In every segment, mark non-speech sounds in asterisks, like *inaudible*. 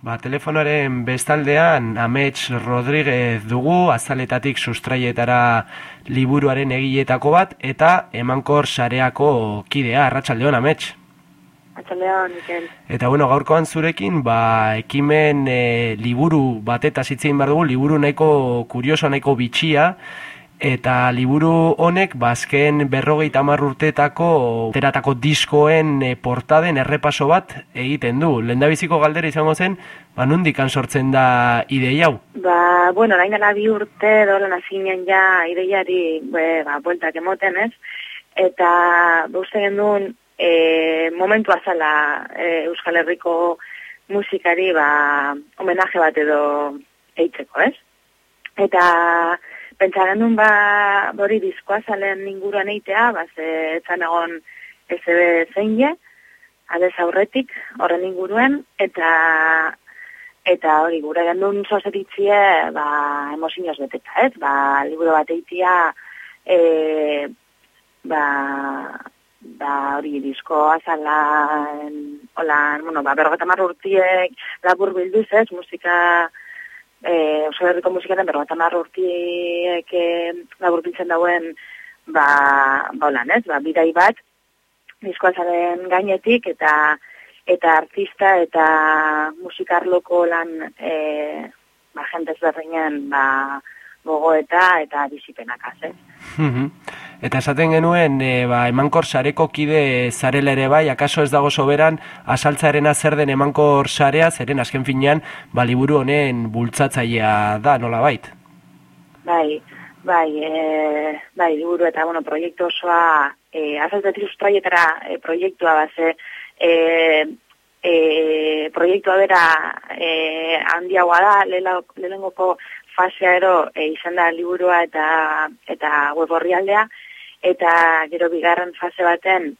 Ba, telefonoaren bestaldean Amets Rodríguez dugu, azaletatik sustraietara liburuaren egiletako bat, eta emankor sareako kidea, arratsaldeon Amets. Arratxaldeon, Mikel. Eta bueno, gaurkoan zurekin, ba, ekimen e, liburu bateta zitzein behar dugu, liburu nahiko kurioso, nahiko bitxia, eta liburu honek bazken ba, berrogei tamar urteetako teratako diskoen e, portaden errepaso bat egiten du. Lendabiziko galdera izango zen, ba nundik sortzen da idei hau? Ba, bueno, nahi dela bi urte dola nazinen ja ideiari be, ba, bueltak emoten ez, eta bauste gendun e, momentu azala e, Euskal Herriko musikari ba, homenaje bat edo eitzeko ez. Eta pentsaren duen ba, bori diskoa zalen inguruan eitea, ba, ze etzan egon SB zein je, adez aurretik, horren inguruan, eta eta hori gure gendun sozeritzie, ba, emozinoz beteta, ez? Ba, liburu bat eitea, e, ba, ba, hori diskoa zala, hola, bueno, ba, berrogeta marrurtiek, labur bilduz, ez? Musika, e, oso herriko musikaren berro eta marro urtiek e, dauen ba, ba holan ez, ba, bidai bat diskoazaren gainetik eta eta artista eta musikarloko lan e, ba, jentez berreinen ba, gogoeta eta bizipenak az, Eta esaten genuen, e, ba, emankor sareko kide zarela ere bai, akaso ez dago soberan, asaltzaren zer den emankor sarea, zeren azken finean, ba, liburu honen bultzatzailea da, nola bait? Bai, bai, e, bai, liburu eta, bueno, proiektu osoa, e, asaltzatik ustraietara e, proiektua bat, e, e, proiektua bera e, handiagoa da, lehenengoko fasea ero e, izan da liburua eta, eta web horrialdea, eta gero bigarren fase baten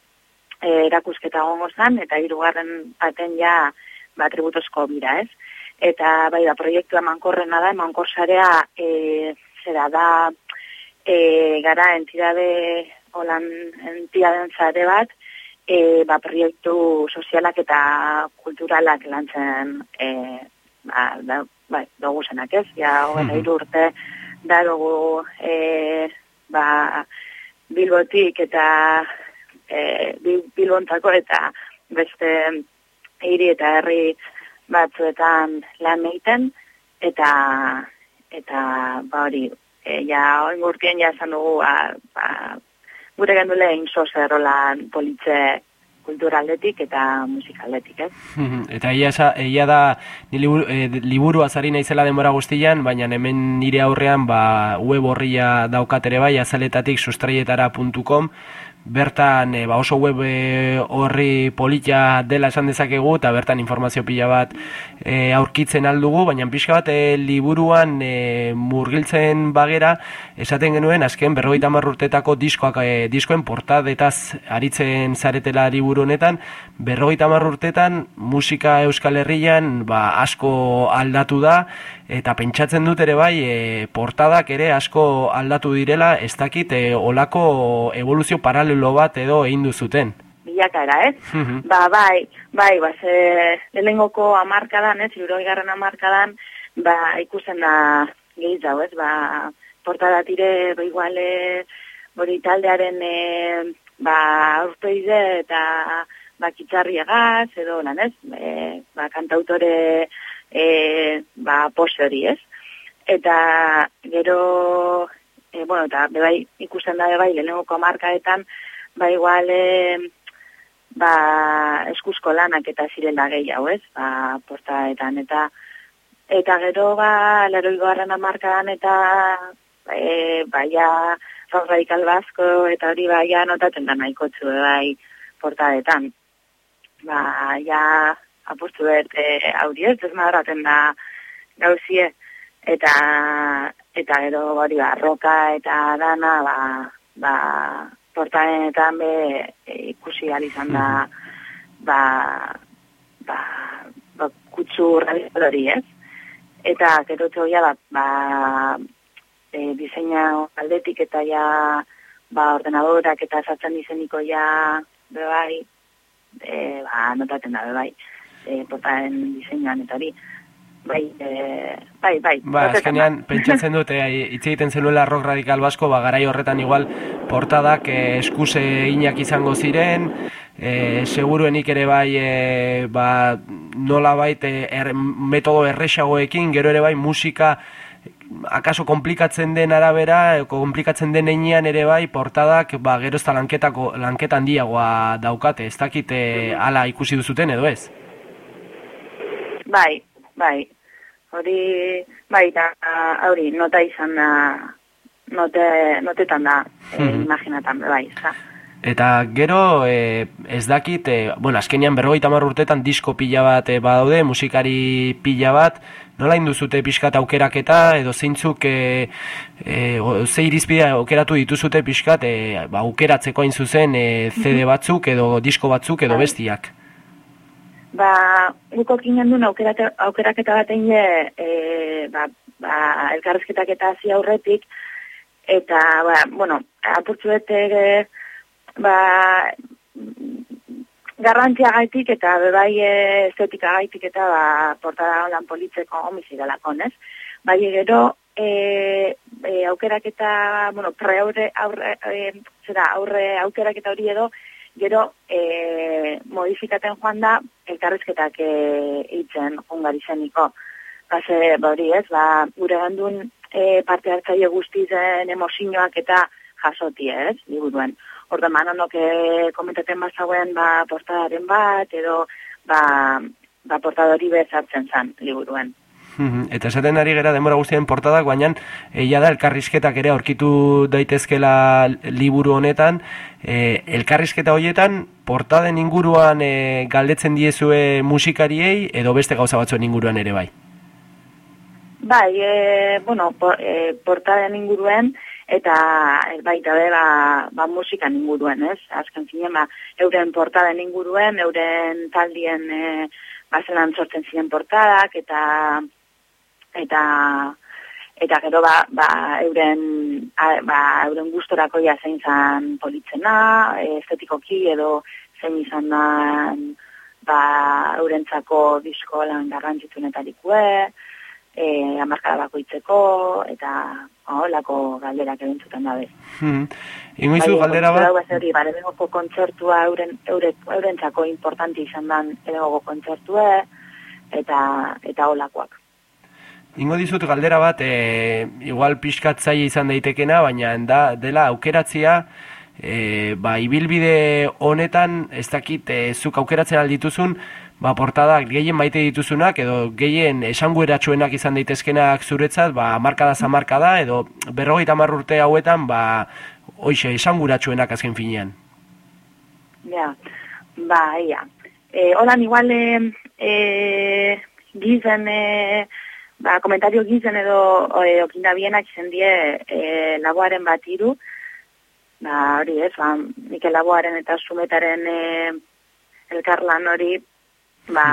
e, erakusketa gongo zan, eta hirugarren baten ja ba, tributozko bira, ez? Eta bai da, proiektu emankorrena da, emankorsarea e, zera da e, gara entidade holan entidaden zare bat, e, ba, proiektu sozialak eta kulturalak lantzen e, ba, da, bai, dugu zenak ez, ja, hogeita mm urte, da dugu, e, ba, bilbotik eta e, bilbontako eta beste hiri eta herri batzuetan lan egiten eta eta ba hori e, ja oin gurtien ja esan dugu ba, ba, gure gendule inso zerrolan politze kulturaldetik eta musikaldetik, ez? eta ia, ia da ni liburu, e, liburu azari naizela denbora guztian, baina hemen nire aurrean ba, web horria daukatere bai azaletatik sustraietara.com bertan e, ba oso web e, horri politia dela esan dezakegu eta bertan informazio pila bat e, aurkitzen aldugu, baina pixka bat e, liburuan e, murgiltzen bagera esaten genuen azken berrogeita marrurtetako diskoak, e, diskoen portadetaz aritzen zaretela liburu honetan. Berrogeita marrurtetan musika euskal herrian ba, asko aldatu da eta pentsatzen dut ere bai e, portadak ere asko aldatu direla ez dakit e, olako evoluzio paralelo bat edo egin duzuten. Bilakara, ez? ba, bai, bai, ba, ze, lehenengoko amarkadan, ez, iruroi garran amarkadan, ba, ikusten da gehiz ez, ba, portada tire, ba, iguale, bori taldearen, e, ba, urtoide eta, ba, kitzarri egaz, edo, lan, ez, e, ba, kantautore, e, ba, pose hori, ez? Eta, gero, e, bueno, eta bebai ikusten da bebai lehenengoko markaetan, ba igual e, ba eskuzko lanak eta ziren da gehiago, ez? Ba, portaetan eta eta gero ba leroigo harren amarkadan eta e, baia rock radical basko eta hori baia notatzen da nahiko txue bai portaetan. Ba, ja apostu bet e, hori ez, ez madraten da gauzie eta eta gero hori ba, roka eta dana ba, ba, portaenetan be e, ikusi izan da ba, ba, ba kutsu hori ez. Eta gero txoia ba, ba e, diseina aldetik eta ja ba, ordenadorak eta esatzen dizeniko ja bebai, e, ba, notaten da bebai. E, portaden diseinuan eta hori. Bai, e, bai, bai. Ba, azkenean, pentsatzen dute, hitz egiten zenuela rock radikal basko, ba, garai horretan igual portadak e, eskuse inak izango ziren, e, seguruenik ere bai, e, ba, nola baita er, metodo erresagoekin, gero ere bai musika akaso komplikatzen den arabera, komplikatzen den einean ere bai, portadak, ba, gero ez da lanketako, lanketan diagoa daukate, ez dakite ala ikusi duzuten edo ez? Bai, bai, hori, bai, da, hori, nota izan da, note, notetan da, hmm. imaginatan, bai, za. Eta gero, e, ez dakit, e, bueno, azkenian berrogeita urtetan disko pila bat e, badaude, musikari pila bat, nola induzute pixkat aukeraketa, edo zeintzuk, e, e, ze irizpidea aukeratu dituzute pixkat, e, ba, aukeratzeko hain zuzen e, CD batzuk, edo disko batzuk, edo bai. bestiak? Ba, guko kinen duen aukeraketa bat egin e, ba, ba, elkarrezketak eta hazi aurretik, eta, ba, bueno, apurtzuet e, ba, garrantzia gaitik eta bebai estetika gaitik eta ba, portada lan politzeko omizi delako, ez? Bai, gero, e, e, aukeraketa, bueno, pre aurre, aurre, e, zera, aurre aukeraketa hori edo, gero e, modifikaten joan da elkarrizketak e, itzen ungari zeniko. Base, bori ez, ba, gure gandun e, parte hartzaile guztizen emozioak eta jasoti ez, liburuen. Horda manonok e, komentaten bazauen ba, portadaren bat, edo ba, ba portadori bezartzen zan liburuen. Eta esaten ari gera demora guztien portadak, baina eia da elkarrizketak ere aurkitu daitezkela liburu honetan. E, elkarrizketa horietan, portaden inguruan e, galdetzen diezue musikariei edo beste gauza batzuen inguruan ere bai? Bai, e, bueno, por, e, portaden inguruen eta baita ba, ba musikan inguruen, ez? Azken zinen, ba, euren portaden inguruen, euren taldien e, bazelan sortzen ziren portadak, eta eta eta gero ba, ba euren ba euren gustorako ja zein zan politzena, estetikoki edo zein izan da ba eurentzako disko lan garrantzitsuenetarikue, eh amarkada bakoitzeko eta holako galderak egin zuten dabe. Hmm. Ingoizu bai, galdera bat? Bai, hori, bare bengoko kontzertua euren, eure, eurentzako importanti izan dan edo kontzertue eta eta holakoak. Ingo dizut galdera bat, e, igual pixkatzaile izan daitekena, baina da, dela aukeratzia, e, ba, ibilbide honetan, ez dakit, e, zuk aukeratzen aldituzun, ba, portadak gehien maite dituzunak, edo gehien esangueratxuenak izan daitezkenak zuretzat, ba, markada zamarkada, edo berrogeita urte hauetan, ba, oixe, esanguratxuenak azken finean. Ja, ba, ia. E, Horan, igual, e, e, gizen, e, ba, komentario gizen edo e, okinda bienak izen die e, laboaren bat iru, ba, hori ez, ba, Mike laboaren eta sumetaren e, elkarlan hori, ba,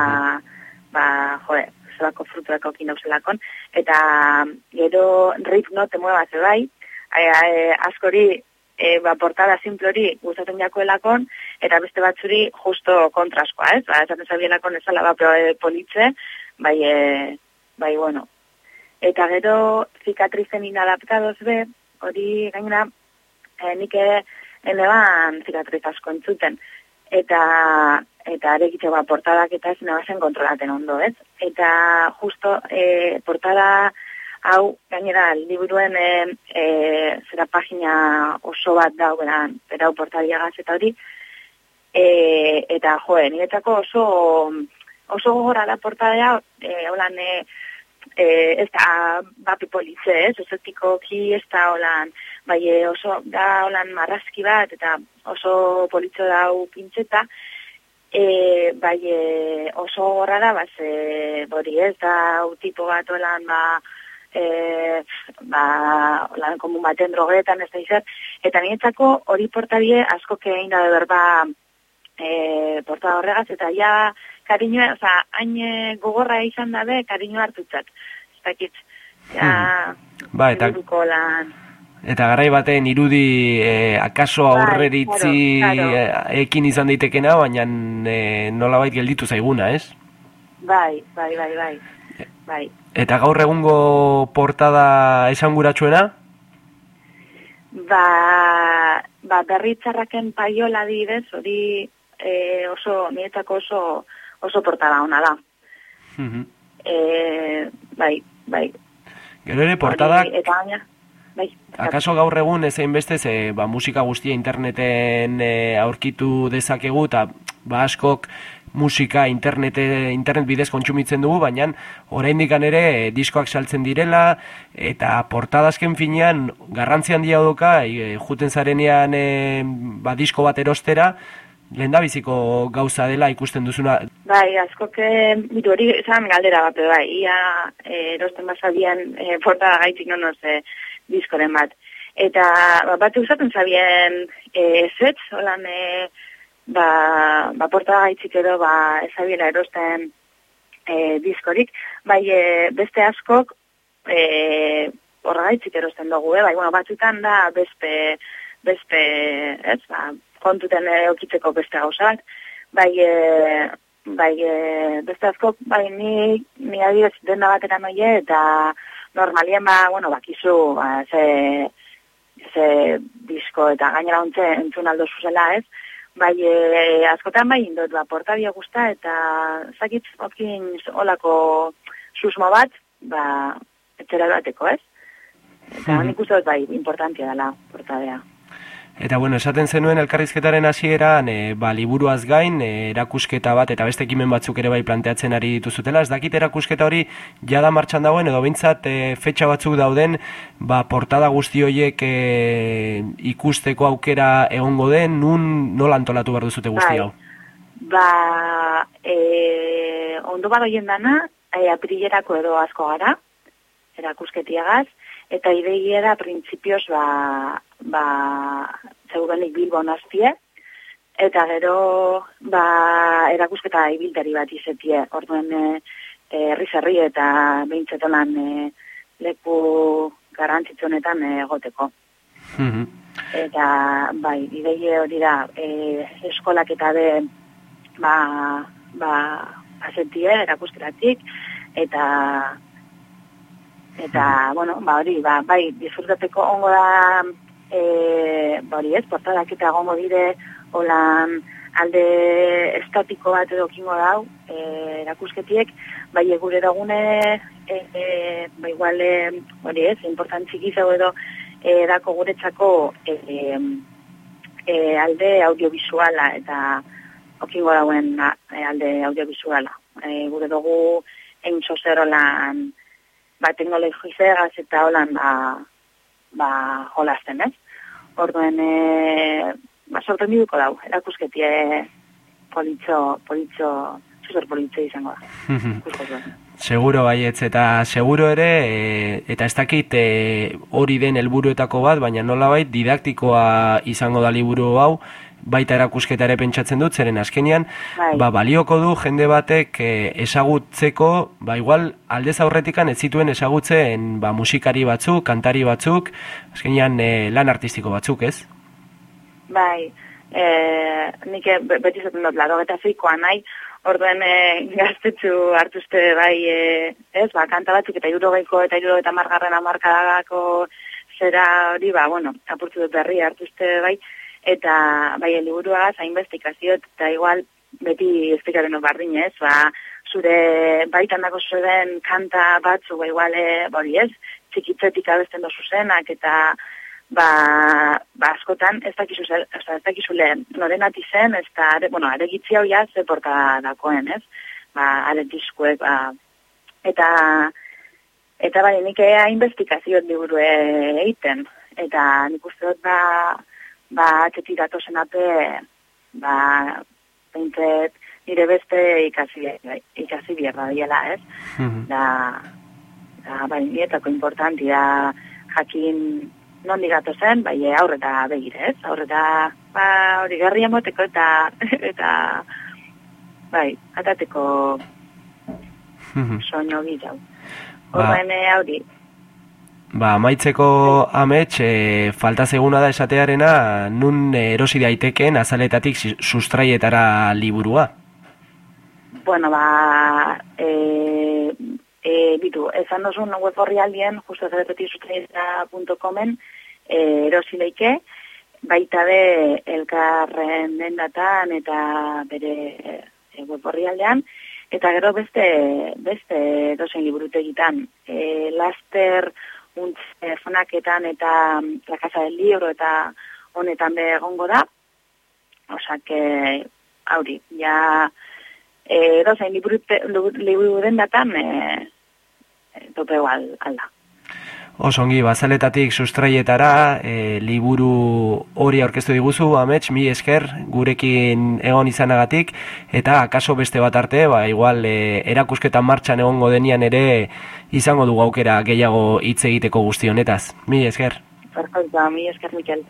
ba, joe, zelako frutuak okin dauzelakon, eta gero rit no te mueva ze bai, e, e, askori, e, ba, portada simplori gustatzen jakoelakon, eta beste batzuri justo kontraskoa, ez? Ba, esaten zabienakon ezala, ba, politze, bai, e, bai, bueno. Eta gero, zikatrizen inadaptadoz be, hori gainera, e, nik ene ban zikatriz asko entzuten. Eta, eta arekitze ba, portadak eta ez nebazen kontrolaten ondo, ez? Eta justo, e, portada hau, gainera, liburuen e, e, zera pagina oso bat da, beran, berau portadia gaz eta hori, e, eta joe, niretako oso, oso gogora da portadea, e, holan, e, eh, ez da bapi politze, ez, oso ki ez da holan, bai eh, oso da holan marrazki bat, eta oso politzo dau pintzeta, e, bai e, oso gorra da, baz, e, bori ez da tipo bat holan, ba, e, ba, holan komun baten drogetan ez da izan, eta niretzako hori portabie asko kein da berba e, porta horregaz, eta ja, kariño, oza, hain eh, gogorra izan dabe, kariño hartutzat. Ez dakit, ja, hmm. ba, eta, lan. Eta garai baten irudi eh, akaso bai, aurreritzi claro, claro. ekin izan daitekena, baina eh, nola gelditu zaiguna, ez? Bai, bai, bai, bai. bai. Eta gaur egungo portada esanguratsuena? Ba, ba berritzarraken paiola didez, hori e, oso, nietako oso, oso portada ona da. Mhm. e, bai, bai. Gero ere portadak... eta baina, bai. Akaso gaur egun ezein beste ze, ba, musika guztia interneten e, aurkitu dezakegu eta ba, askok musika internete, internet bidez kontsumitzen dugu, baina oraindik ere diskoak saltzen direla eta portadazken finean garrantzi handia doka e, juten zarenean e, ba, disko bat erostera lehen biziko gauza dela ikusten duzuna. Bai, asko ke, bitu hori, esan galdera bat, bai, ia e, erosten basabian e, porta gaitik nonoz e, diskoren bat. Eta ba, bat usaten zabien e, zetz, holan, e, ba, ba porta gaitzik edo, ba, ezabiela erosten e, diskorik, bai, e, beste askok, e, horra gaitzik erosten dugu, e, bai, bueno, batzutan da, beste, beste, ez, ba, kontuten okitzeko beste gauzak, bai, e, bai e, beste asko, bai ni, ni adibez denda batera noie, eta normalien ba, bueno, bakizu, ba, ze, ze disko eta gainera ontze entzun aldo zuzela ez, bai e, askotan bai indot, ba, portadia guzta, eta zakitz okin olako susmo bat, ba, etxera bateko ez, eta mm -hmm. nik uste bai, importantia dela portadea. Eta bueno, esaten zenuen elkarrizketaren hasieran, e, ba, liburuaz gain, e, erakusketa bat eta beste ekimen batzuk ere bai planteatzen ari dituzutela. Ez dakit erakusketa hori jada martxan dagoen edo bintzat e, fetxa batzuk dauden, ba, portada guzti horiek e, ikusteko aukera egongo den, nun nola antolatu behar duzute guzti bai. hau? Ba, e, ondo bat oien dana, e, aprilerako edo asko gara, erakusketiagaz, eta ideiera printzipioz ba, ba, zeudenik bilbo naztie, eta gero ba, erakusketa ibiltari bat izetie, orduen e, e, herri eta behintzetonan e, leku garrantzitzonetan egoteko. Mm Eta, bai, ideie hori da, e, eskolak eta be, ba, ba, azentie, erakusketatik, eta Eta, bueno, ba, hori, ba, bai, disfrutateko ongo da, e, ba, hori ez, portadak eta gongo dire, holan, alde estatiko bat edo kingo dau, e, erakusketiek, bai, egure dagune, e, e, ba, igual, e, hori ez, importantzik izau edo, e, dako guretzako, e, e, alde audiovisuala, eta okingo dauen e, alde audiovisuala. E, gure dugu, egin zozer holan, ba, teknologizegaz eta holan, ba, ba, jolazten, ez? Orduen, e, ba, sorten biduko dau, erakusketie politxo, politxo, super politxo izango da. *laughs* Seguro baietz, eta seguro ere, e, eta ez dakit e, hori den helburuetako bat, baina nola bait, didaktikoa izango da liburu hau, baita erakusketa ere pentsatzen dut, zeren azkenian, bai. ba, balioko du jende batek e, esagutzeko, ba, igual, aldez aurretikan ez zituen esagutzen ba, musikari batzuk, kantari batzuk, azkenian e, lan artistiko batzuk, ez? Bai, e, nik beti zaten dut, laro eta zikoa nahi, orduen e, gaztetzu hartuzte bai, e, ez, ba, kanta batzuk eta irurogeiko eta iruro eta margarren amarkadagako zera hori, ba, bueno, apurtu dut berri hartuzte bai, eta bai liburua zainbestikazio eta igual beti esplikaren bardin ez, ba, zure baitan dago zuen kanta batzu, ba, igual, e, bori ez, txikitzetik abesten dozu zenak, eta ba, ba askotan ez dakizu, ez dakizu lehen, noren ati zen, ez da, are, bueno, are gitzi hau ja, ze porta dakoen, ez, ba, are diskuek, ba, eta, eta bai, nik ea investigazio liburu egiten, eta nik uste dut, ba, ba, atxeti datosen ate, ba, peintzet, nire beste ikasi, ikasi bierra diela, ez? Mm Da, da, bai, nietako importanti da, jakin non digato zen, bai, aurreta begire, ez? Aurreta, ba, hori garri emoteko eta, *laughs* eta, bai, atateko soño gitau. Ba. Horren, hori, Ba, maitzeko amets, e, falta zeguna da esatearena, nun erosi daiteken azaletatik sustraietara liburua? bueno, ba, e, e, bitu, ezan dozun web horri aldien, justo zerepetisutreita.comen, e, erosileike, baita be elkarren dendatan eta bere e, web horri aldean, eta gero beste, beste dozen liburutegitan, e, laster, untz, e, fonaketan eta la casa del libro eta honetan be egongo da, Osa, que, hauri, ja, e, dozain liburu, liburu den datan, e, e, tope alda. Osongi, bazaletatik sustraietara, e, liburu hori aurkeztu diguzu, amets, mi esker, gurekin egon izanagatik, eta akaso beste bat arte, ba, igual, e, erakusketan martxan egongo denian ere, izango du aukera gehiago hitz egiteko guzti honetaz. Mi esker. Perfecto, mi esker, Mikel.